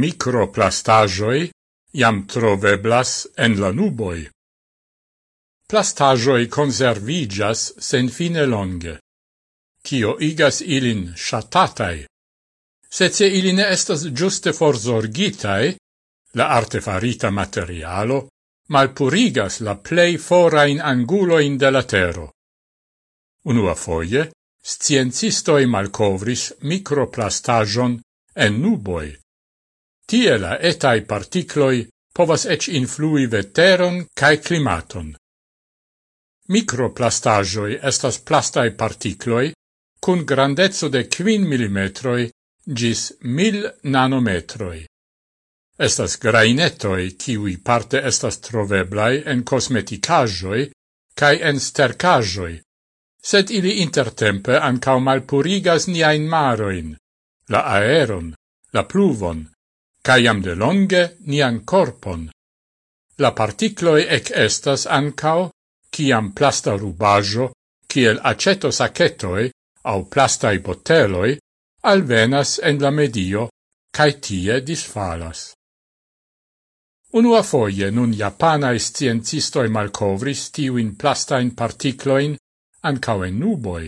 microplastagioi iam troveblas en la nuboi. Plastagioi conservigas sen fine longe, cio igas ilin shatatai. Sed se ce ne estas giuste forzorgitai, la artefarita materialo malpurigas la plei forain anguloin de la tero. Unua foie, sciencistoi malcovris microplastagion en nuboi, Tie la etai particloi povas ec influi veteron cae climaton. Microplastagioi estas plastai particloi cun grandezzo de 5 mm gis 1000 nanometroi. Estas grainetoi, kiwi parte estas troveblai en cosmeticagioi cae en stercagioi, sed ili intertempe ancau malpurigas niain maroin, la aeron, la pluvon, caiam de longe nian corpon. La particloi ec estas ancao, ciam plasta rubajo, ciel aceto sacetoi au plastai boteloi, alvenas en la medio, cae tie disfalas. Unua foie nun japanae sciencistoi malcovris tiuin plastain particloin ancao en nuboi.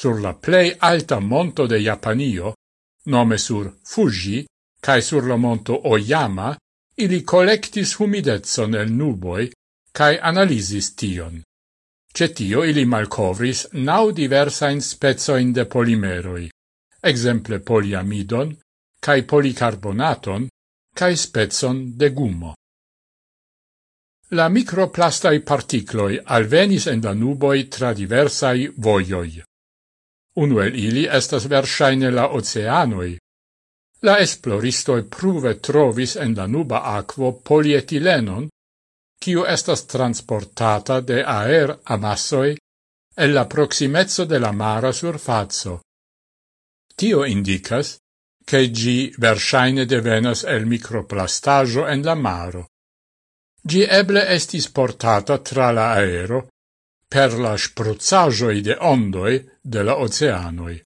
Sur la plei alta monto de Japanio, nome sur Fuji, cae sur la monto Oyama, ili collectis humidetson el nuboi, cae analisis tion. Cetio ili malcovris nau diversain spezoin de polimeroi, exemple poliamidon, cae policarbonaton, cae spezon de gummo. La microplastai particloi alvenis en la nuboi tra diversai voioi. Unuel ili estas versaine la oceanoi, La esploristoi pruve trovis en la nuba aquo polietilenon, kiu estas transportata de aer amassoi el la proximezzo de la mara surfazzo. Tio indicas che gi versaine devenas el microplastaggio en la maro. Gi eble estis portata tra la aero per la spruzzagioi de ondoi de la oceanoi.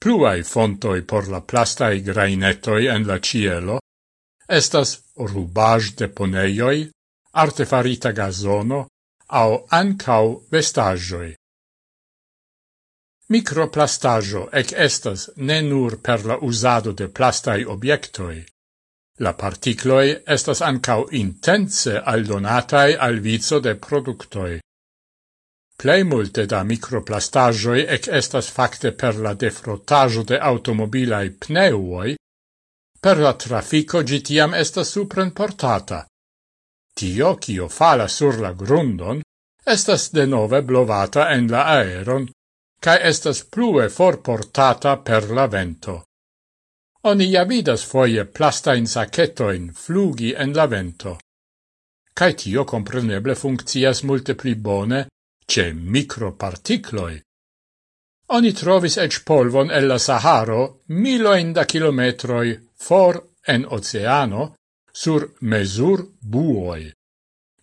Pluai fontoi por la plastai grainetoi en la cielo estas rubaj deponeioi, artefarita gazono, au ancau vestagioi. Microplastajo ec estas ne nur per la usado de plastai obiectoi. La particloi estas ancau intense aldonatai al vizo de productoi. Plei multe da microplastagioi ec estas facte per la defrottaggio de automobilai pneuoi, per la trafico gitiam estas supren portata. Tio, cio fala sur la grundon, estas de nove blovata en la aeron, cae estas plue forportata per la vento. Oni ja vidas foie plastain sacetoin flugi en la vento. Cae tio compreneble funccias multe pli bone ce microparticloi. Oni trovis ec polvon el la Saharo miloin da kilometroi for en oceano sur mesur buoi,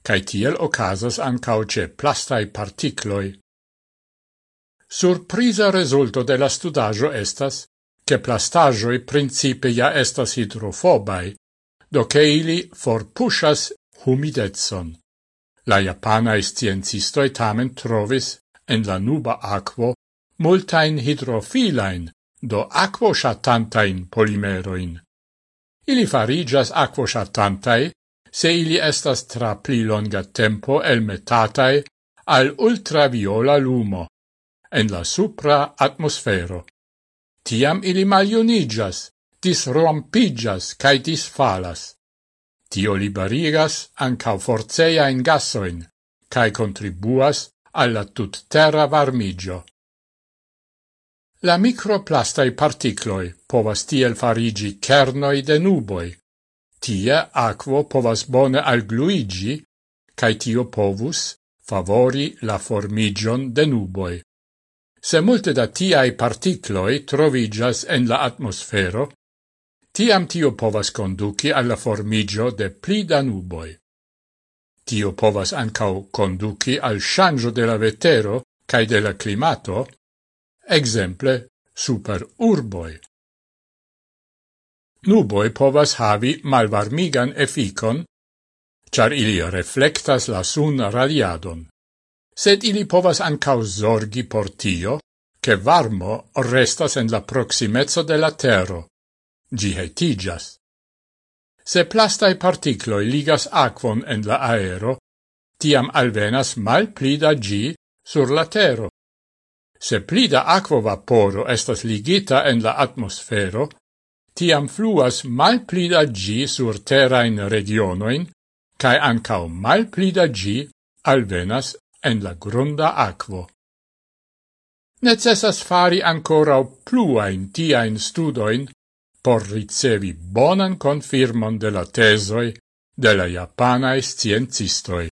cae tiel ocasas ancau ce plastai particloi. Surprisa resulto de la studajo estas che plastajoi principe ja estas hidrofobai, do che ili forpushas humidetson. La japanae sciencistoi tamen trovis en la nuba aquo multain hidrofilain, do aquo shatantain polimeroin. Ili farigas aquo shatantai, se ili estas tra pli longa tempo elmetatai al ultraviola lumo, en la supra atmosfero. Tiam ili malionigas, disrompigas cae disfalas. Tio liberigas ancau in gasoin, cae contribuas alla tutterra varmigio. La microplastai particloi povas tiel farigi kernoi de nuboi. Tie aquo povas bone algluigi, cae tio povus favori la formigion de nuboi. Se multe da tiai particloi trovigas en la atmosfero, Tiam tio povas conduci alla formigio de pli danuboi. Tio povas ancau conduci al shangio de la vetero cae de la climato, exemple super urboi. Nuboi povas havi malvarmigan efficon, char ili reflectas la sun radiadon. Sed ili povas ancau zorgi por tio, che varmo restas en la proximezzo de la terro, Gi hetigas. Se plastai particloi ligas aquon en la aero, tiam alvenas mal plida gi sur la tero. Se plida aquo vaporo estas ligita en la atmosfero, tiam fluas mal plida gi sur terrain regionoin, cae ancao mal plida gi alvenas en la grunda aquo. Necessas fari ancora pluain tiain studoin por ricevi bonan confirmon de la tesoi de la japanae sciencistoi.